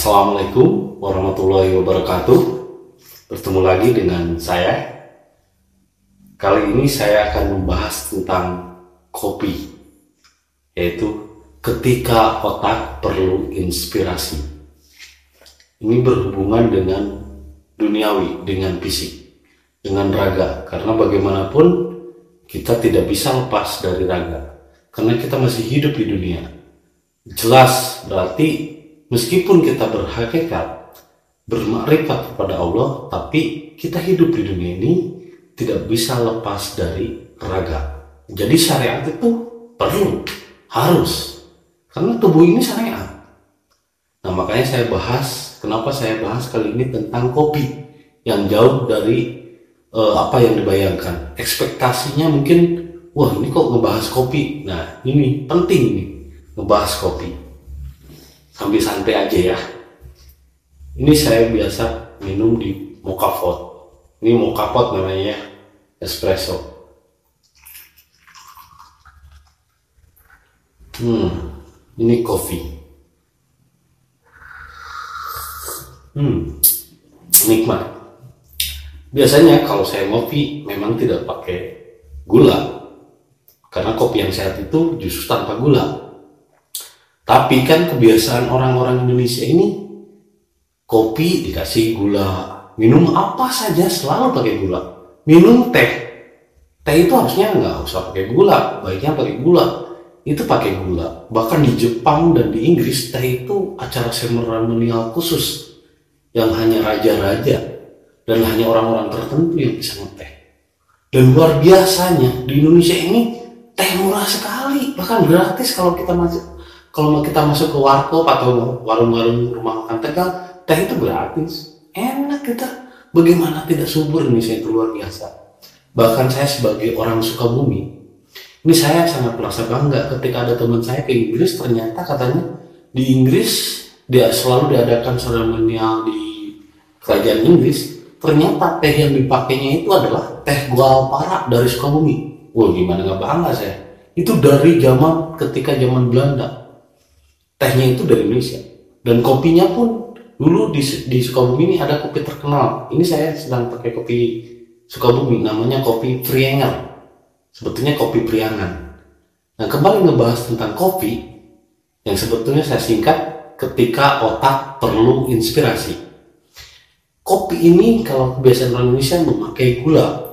Assalamualaikum warahmatullahi wabarakatuh. Bertemu lagi dengan saya. Kali ini saya akan membahas tentang kopi, yaitu ketika otak perlu inspirasi. Ini berhubungan dengan duniawi, dengan fisik, dengan raga. Karena bagaimanapun kita tidak bisa lepas dari raga, karena kita masih hidup di dunia. Jelas berarti meskipun kita berhakikat bermakrifat kepada Allah, tapi kita hidup di dunia ini tidak bisa lepas dari raga. Jadi syariat itu perlu, harus, karena tubuh ini syariat. Nah makanya saya bahas, kenapa saya bahas kali ini tentang kopi yang jauh dari uh, apa yang dibayangkan. Ekspektasinya mungkin, wah ini kok ngebahas kopi. Nah ini penting nih, ngebahas kopi. Sambil santai aja ya. Ini saya biasa minum di mocha pot. Ini mocha pot namanya ya espresso. Hmm, ini kopi. Hmm, nikmat. Biasanya kalau saya ngopi memang tidak pakai gula. Karena kopi yang sehat itu justru tanpa gula. Tapi kan kebiasaan orang-orang Indonesia ini kopi dikasih gula, minum apa saja selalu pakai gula. Minum teh. Teh itu harusnya nggak usah pakai gula baiknya pakai gula. Itu pakai gula. Bahkan di Jepang dan di Inggris teh itu acara seremonial khusus yang hanya raja-raja dan hanya orang-orang tertentu yang bisa ngeteh. Dan luar biasanya di Indonesia ini teh murah sekali bahkan gratis kalau kita masuk kalau kita masuk ke warkop atau warung-warung rumah makan tegal teh itu gratis enak kita Bagaimana tidak subur Indonesia itu luar biasa. Bahkan saya sebagai orang Sukabumi, ini saya sangat merasa bangga ketika ada teman saya ke Inggris, ternyata katanya di Inggris dia selalu diadakan seremonial di kerajaan Inggris, ternyata teh yang dipakainya itu adalah teh para dari Sukabumi. Wah gimana nggak bangga saya. Itu dari zaman ketika zaman Belanda. Tehnya itu dari Indonesia. Dan kopinya pun dulu di, di Sukabumi ini ada kopi terkenal. Ini saya sedang pakai kopi Sukabumi namanya kopi Prianger sebetulnya kopi Priangan. Nah kembali ngebahas tentang kopi yang sebetulnya saya singkat ketika otak perlu inspirasi. Kopi ini kalau kebiasaan orang Indonesia memakai gula.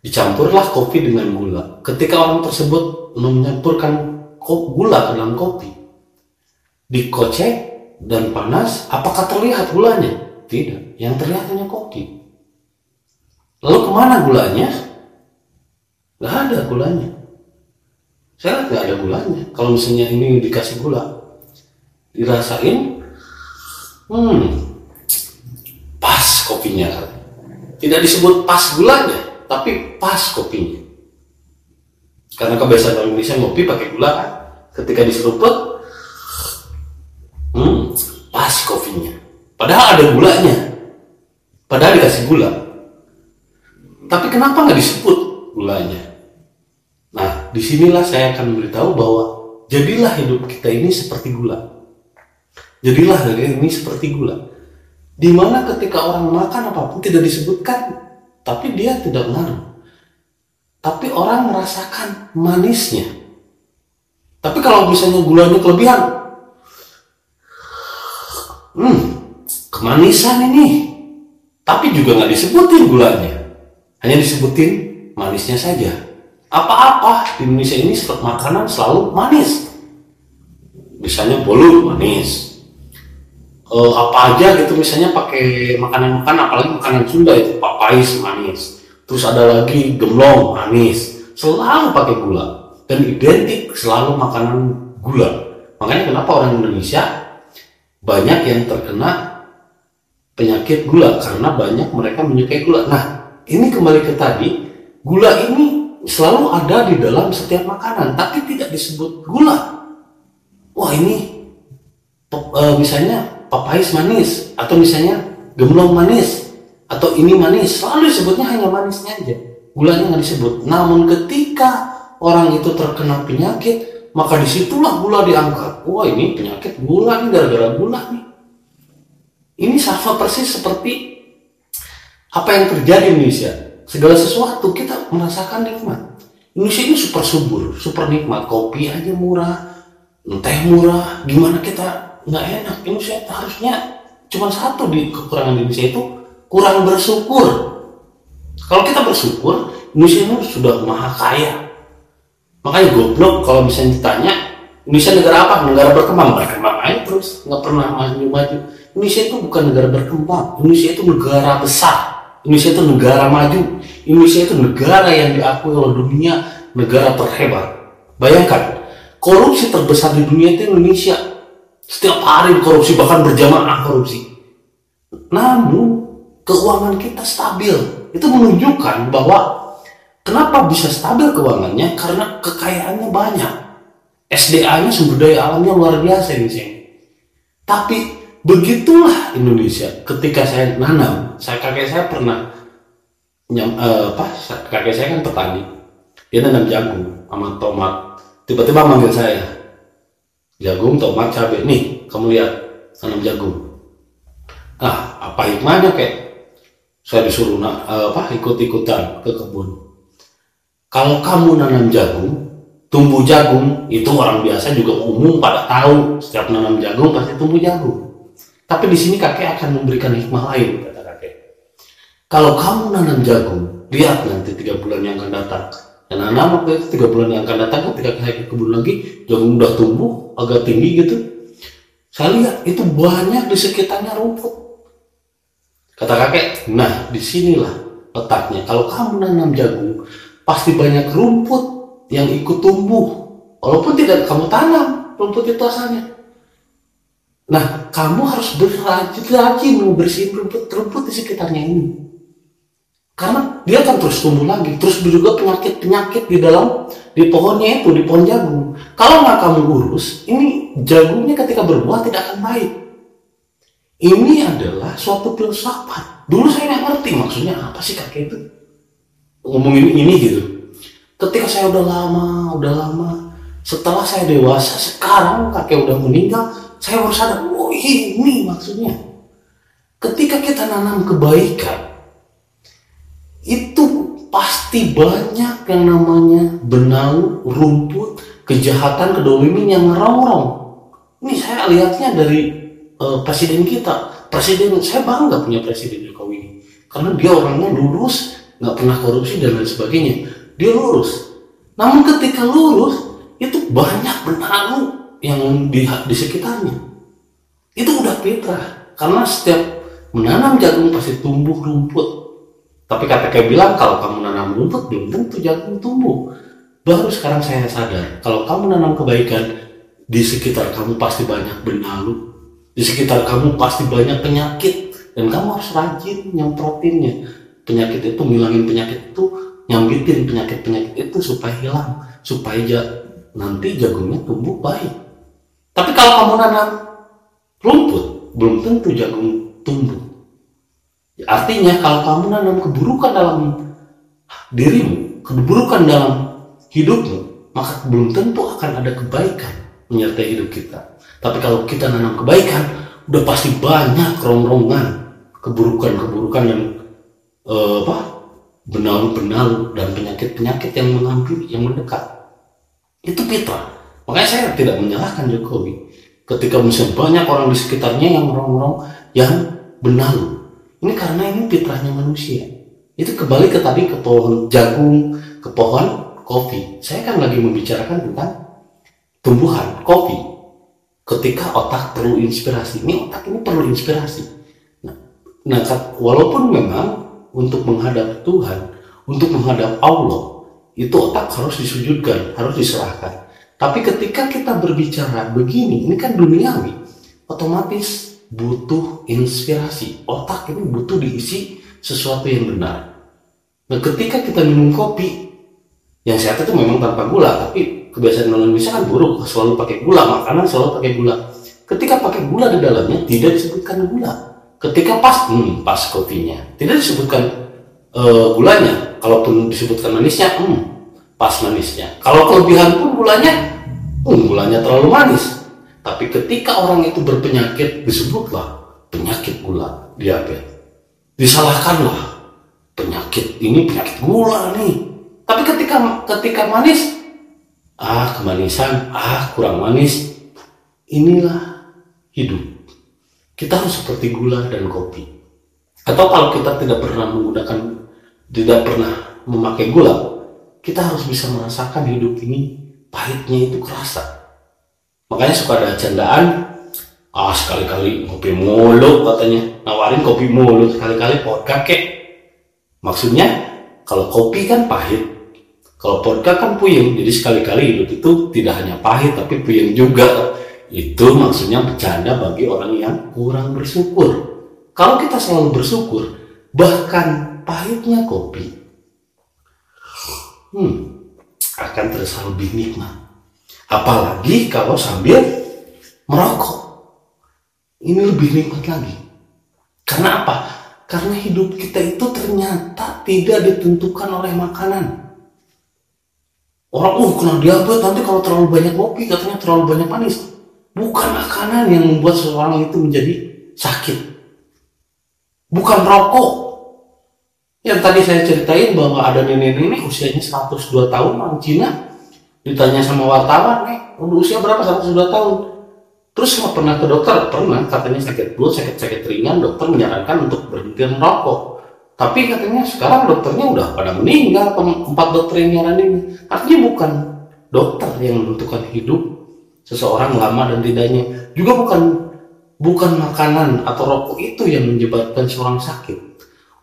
Dicampurlah kopi dengan gula. Ketika orang tersebut menyampurkan gula ke dalam kopi dikocek dan panas, apakah terlihat gulanya? Tidak. Yang terlihat hanya kopi. Lalu ke mana gulanya? Gak ada gulanya. Saya lihat gak ada gulanya. Kalau misalnya ini dikasih gula, dirasain, hmm, pas kopinya. Tidak disebut pas gulanya, tapi pas kopinya. Karena kebiasaan orang Indonesia ngopi pakai gula kan. Ketika diseruput, Hmm, pas kopinya. Padahal ada gulanya. Padahal dikasih gula. Tapi kenapa nggak disebut gulanya? Nah, di sinilah saya akan memberitahu bahwa jadilah hidup kita ini seperti gula. Jadilah dari ini seperti gula. Di mana ketika orang makan apa pun tidak disebutkan, tapi dia tidak ngaruh. Tapi orang merasakan manisnya. Tapi kalau misalnya gulanya kelebihan, hmm, kemanisan ini. Tapi juga nggak disebutin gulanya. Hanya disebutin manisnya saja. Apa-apa di Indonesia ini makanan selalu manis. Misalnya bolu manis. E, apa aja gitu misalnya pakai makanan-makanan apalagi makanan Sunda itu papais manis. Terus ada lagi gemlong manis. Selalu pakai gula dan identik selalu makanan gula. Makanya kenapa orang Indonesia banyak yang terkena penyakit gula karena banyak mereka menyukai gula. Nah, ini kembali ke tadi, gula ini selalu ada di dalam setiap makanan, tapi tidak disebut gula. Wah ini e, misalnya papais manis atau misalnya gemblong manis atau ini manis, selalu disebutnya hanya manisnya aja, gulanya nggak disebut. Namun ketika orang itu terkena penyakit, maka di situlah gula diangkat. Wah ini penyakit gula nih gara-gara gula nih. Ini sama persis seperti apa yang terjadi di Indonesia. Segala sesuatu kita merasakan nikmat. Indonesia ini super subur, super nikmat. Kopi aja murah, teh murah. Gimana kita nggak enak? Indonesia harusnya cuma satu di kekurangan Indonesia itu kurang bersyukur. Kalau kita bersyukur, Indonesia ini sudah maha kaya. Makanya goblok kalau misalnya ditanya, Indonesia negara apa? Negara berkembang, berkembang aja terus, nggak pernah maju-maju. Indonesia itu bukan negara berkembang, Indonesia itu negara besar, Indonesia itu negara maju, Indonesia itu negara yang diakui oleh dunia, negara terhebat. Bayangkan, korupsi terbesar di dunia itu Indonesia. Setiap hari korupsi, bahkan berjamaah korupsi. Namun, keuangan kita stabil. Itu menunjukkan bahwa kenapa bisa stabil keuangannya? Karena kekayaannya banyak. SDA-nya sumber daya alamnya luar biasa Indonesia. Tapi begitulah Indonesia. Ketika saya nanam, saya kakek saya pernah nyam, uh, apa? Kakek saya kan petani. Dia nanam jagung sama tomat. Tiba-tiba manggil saya, jagung, tomat, cabai. Nih, kamu lihat, tanam jagung. Ah, apa hikmahnya kayak saya disuruh uh, apa ikut-ikutan ke kebun. Kalau kamu nanam jagung, tumbuh jagung itu orang biasa juga umum pada tahu setiap nanam jagung pasti tumbuh jagung. Tapi di sini kakek akan memberikan hikmah lain kata kakek. Kalau kamu nanam jagung, lihat nanti tiga bulan yang akan datang. Dan nanam waktu tiga bulan yang akan datang ketika saya ke kebun lagi, jagung udah tumbuh agak tinggi gitu. Saya lihat itu banyak di sekitarnya rumput Kata kakek, nah di sinilah letaknya. Kalau kamu nanam jagung, pasti banyak rumput yang ikut tumbuh. Walaupun tidak kamu tanam rumput itu asalnya. Nah, kamu harus berrajin-rajin membersihin rumput-rumput di sekitarnya ini. Karena dia akan terus tumbuh lagi. Terus juga penyakit-penyakit di dalam, di pohonnya itu, di pohon jagung. Kalau nggak kamu urus, ini jagungnya ketika berbuah tidak akan baik ini adalah suatu filsafat. Dulu saya nggak ngerti maksudnya apa sih kakek itu ngomongin ini gitu. Ketika saya udah lama, udah lama, setelah saya dewasa, sekarang kakek udah meninggal, saya baru sadar, oh ini maksudnya. Ketika kita nanam kebaikan, itu pasti banyak yang namanya benau, rumput, kejahatan, kedoliman yang ngerongrong. Ini saya lihatnya dari uh, presiden kita presiden saya bangga punya presiden Jokowi karena dia orangnya lurus nggak pernah korupsi dan lain sebagainya dia lurus. Namun ketika lurus itu banyak benalu yang di, di sekitarnya. Itu udah fitrah. Karena setiap menanam jagung pasti tumbuh rumput. Tapi kata kayak bilang kalau kamu nanam rumput belum tentu jagung tumbuh. Baru sekarang saya sadar kalau kamu nanam kebaikan di sekitar kamu pasti banyak benalu di sekitar kamu pasti banyak penyakit. Dan kamu harus rajin nyemprotinnya. Penyakit itu ngilangin penyakit itu, nyambitin penyakit-penyakit itu supaya hilang, supaya ja, nanti jagungnya tumbuh baik. Tapi kalau kamu nanam rumput, belum tentu jagung tumbuh. Artinya kalau kamu nanam keburukan dalam dirimu, keburukan dalam hidupmu, maka belum tentu akan ada kebaikan menyertai hidup kita. Tapi kalau kita nanam kebaikan, udah pasti banyak rongrongan, keburukan-keburukan yang uh, apa benalu-benalu dan penyakit-penyakit yang menghampiri, yang mendekat. Itu fitrah. Makanya saya tidak menyalahkan Jokowi. Ketika misalnya banyak orang di sekitarnya yang rongrong, yang benalu. Ini karena ini fitrahnya manusia. Itu kembali ke tadi ke pohon jagung, ke pohon kopi. Saya kan lagi membicarakan tentang tumbuhan kopi ketika otak perlu inspirasi ini otak ini perlu inspirasi nah, nah walaupun memang untuk menghadap Tuhan untuk menghadap Allah itu otak harus disujudkan harus diserahkan. Tapi ketika kita berbicara begini ini kan duniawi otomatis butuh inspirasi. Otak ini butuh diisi sesuatu yang benar. Nah ketika kita minum kopi yang sehat itu memang tanpa gula tapi kebiasaan orang Indonesia kan buruk selalu pakai gula makanan selalu pakai gula. Ketika pakai gula di dalamnya tidak disebutkan gula ketika pas hmm, pas kopinya tidak disebutkan uh, gulanya kalaupun disebutkan manisnya hmm, pas manisnya kalau kelebihan pun gulanya hmm, gulanya terlalu manis tapi ketika orang itu berpenyakit disebutlah penyakit gula, diabetes. Disalahkanlah penyakit ini penyakit gula nih. Tapi ketika ketika manis, ah kemanisan, ah kurang manis. Inilah hidup. Kita harus seperti gula dan kopi. Atau kalau kita tidak pernah menggunakan, tidak pernah memakai gula, kita harus bisa merasakan hidup ini pahitnya itu kerasa. Makanya suka ada candaan, ah sekali-kali kopi mulu katanya, nawarin kopi mulu sekali-kali vodka kek. Maksudnya kalau kopi kan pahit, kalau vodka kan puyeng, jadi sekali-kali hidup itu tidak hanya pahit tapi puyeng juga. Itu maksudnya bercanda bagi orang yang kurang bersyukur. Kalau kita selalu bersyukur, bahkan pahitnya kopi, hmm, akan terasa lebih nikmat. Apalagi kalau sambil merokok. Ini lebih nikmat lagi. Karena apa? Karena hidup kita itu ternyata tidak ditentukan oleh makanan. Orang, oh kena diabetes nanti kalau terlalu banyak kopi katanya terlalu banyak manis. Bukan makanan yang membuat seseorang itu menjadi sakit. Bukan rokok. Yang tadi saya ceritain bahwa ada nenek-nenek usianya 102 tahun orang Cina ditanya sama wartawan, nih udah usia berapa 102 tahun? Terus mau pernah ke dokter? Pernah, katanya sakit perut, sakit-sakit ringan, dokter menyarankan untuk berhenti merokok. Tapi katanya sekarang dokternya udah pada meninggal, empat dokter yang nyaranin. Artinya bukan dokter yang menentukan hidup seseorang lama dan tidaknya. Juga bukan bukan makanan atau rokok itu yang menyebabkan seorang sakit.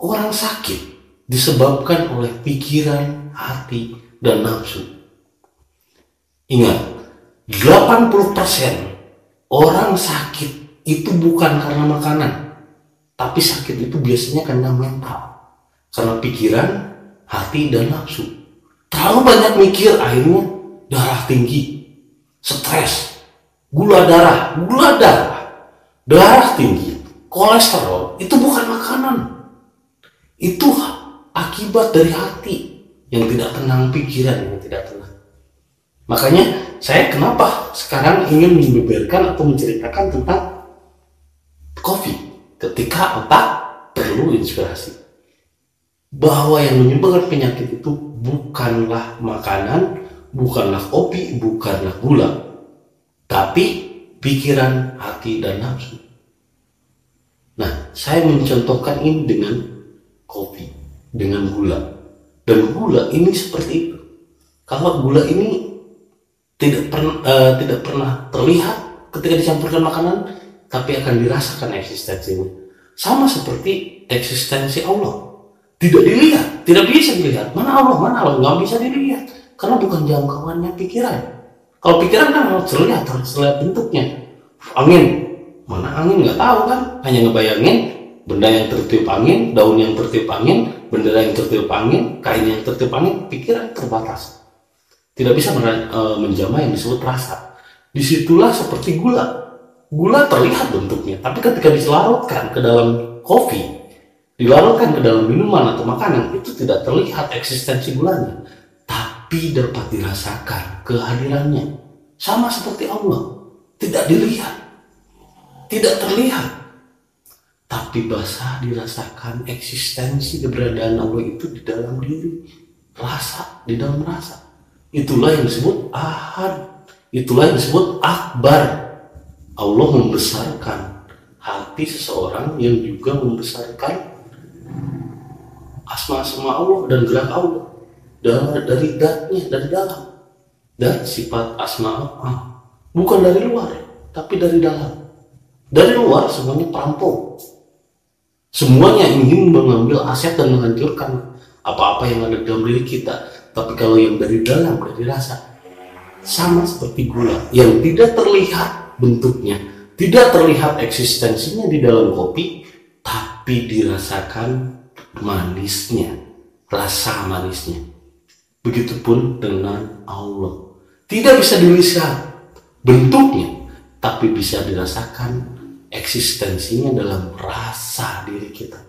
Orang sakit disebabkan oleh pikiran hati dan nafsu. Ingat 80% orang sakit itu bukan karena makanan. Tapi sakit itu biasanya karena mental. Karena pikiran hati dan nafsu. Terlalu banyak mikir akhirnya darah tinggi stres, gula darah, gula darah, darah tinggi, kolesterol itu bukan makanan. Itu akibat dari hati yang tidak tenang, pikiran yang tidak tenang. Makanya saya kenapa sekarang ingin membeberkan atau menceritakan tentang kopi ketika otak perlu inspirasi. Bahwa yang menyebabkan penyakit itu bukanlah makanan, bukanlah kopi, bukanlah gula, tapi pikiran, hati, dan nafsu. Nah, saya mencontohkan ini dengan kopi, dengan gula. Dan gula ini seperti itu. Kalau gula ini tidak pernah uh, tidak pernah terlihat ketika dicampurkan makanan, tapi akan dirasakan eksistensinya. Sama seperti eksistensi Allah. Tidak dilihat, tidak bisa dilihat. Mana Allah, mana Allah, nggak bisa dilihat karena bukan jangkauannya pikiran. Kalau pikiran kan harus terlihat, harus terlihat bentuknya. Angin, mana angin nggak tahu kan? Hanya ngebayangin benda yang tertiup angin, daun yang tertiup angin, bendera yang tertiup angin, kain yang tertiup angin, pikiran terbatas. Tidak bisa e, menjamah yang disebut rasa. Di situlah seperti gula. Gula terlihat bentuknya, tapi ketika dilarutkan ke dalam kopi, dilarutkan ke dalam minuman atau makanan, itu tidak terlihat eksistensi gulanya tapi dapat dirasakan kehadirannya. Sama seperti Allah, tidak dilihat, tidak terlihat, tapi basah dirasakan eksistensi keberadaan Allah itu di dalam diri, rasa di dalam rasa. Itulah yang disebut ahad, itulah yang disebut akbar. Allah membesarkan hati seseorang yang juga membesarkan asma-asma Allah dan gerak Allah dari dari datnya dari dalam. Dan sifat asma Allah. Bukan dari luar tapi dari dalam. Dari luar semuanya perampok. Semuanya ingin mengambil aset dan menghancurkan apa-apa yang ada dalam diri kita. Tapi kalau yang dari dalam dari rasa sama seperti gula yang tidak terlihat bentuknya tidak terlihat eksistensinya di dalam kopi tapi dirasakan manisnya rasa manisnya Begitupun dengan Allah. Tidak bisa dilihat bentuknya, tapi bisa dirasakan eksistensinya dalam rasa diri kita.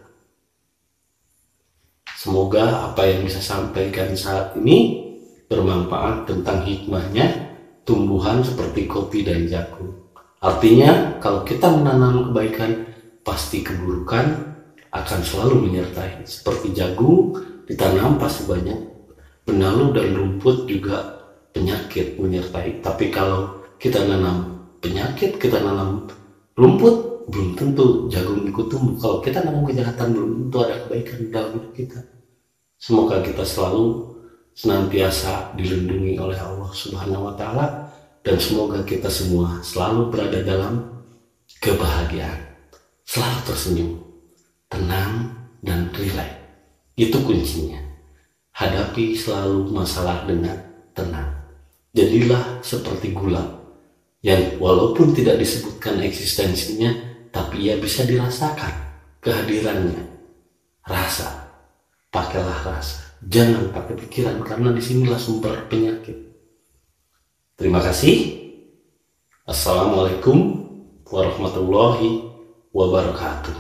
Semoga apa yang bisa sampaikan saat ini bermanfaat tentang hikmahnya tumbuhan seperti kopi dan jagung. Artinya kalau kita menanam kebaikan, pasti keburukan akan selalu menyertai. Seperti jagung ditanam pasti banyak benalu dan rumput juga penyakit menyertai. Tapi kalau kita nanam penyakit, kita nanam rumput, belum tentu jagung ikut tumbuh. Kalau kita nanam kejahatan, belum tentu ada kebaikan dalam hidup kita. Semoga kita selalu senantiasa dilindungi oleh Allah Subhanahu wa taala dan semoga kita semua selalu berada dalam kebahagiaan, selalu tersenyum, tenang dan rileks. Itu kuncinya. Hadapi selalu masalah dengan tenang. Jadilah seperti gula yang walaupun tidak disebutkan eksistensinya, tapi ia bisa dirasakan kehadirannya. Rasa. Pakailah rasa. Jangan pakai pikiran karena di sinilah sumber penyakit. Terima kasih. Assalamualaikum warahmatullahi wabarakatuh.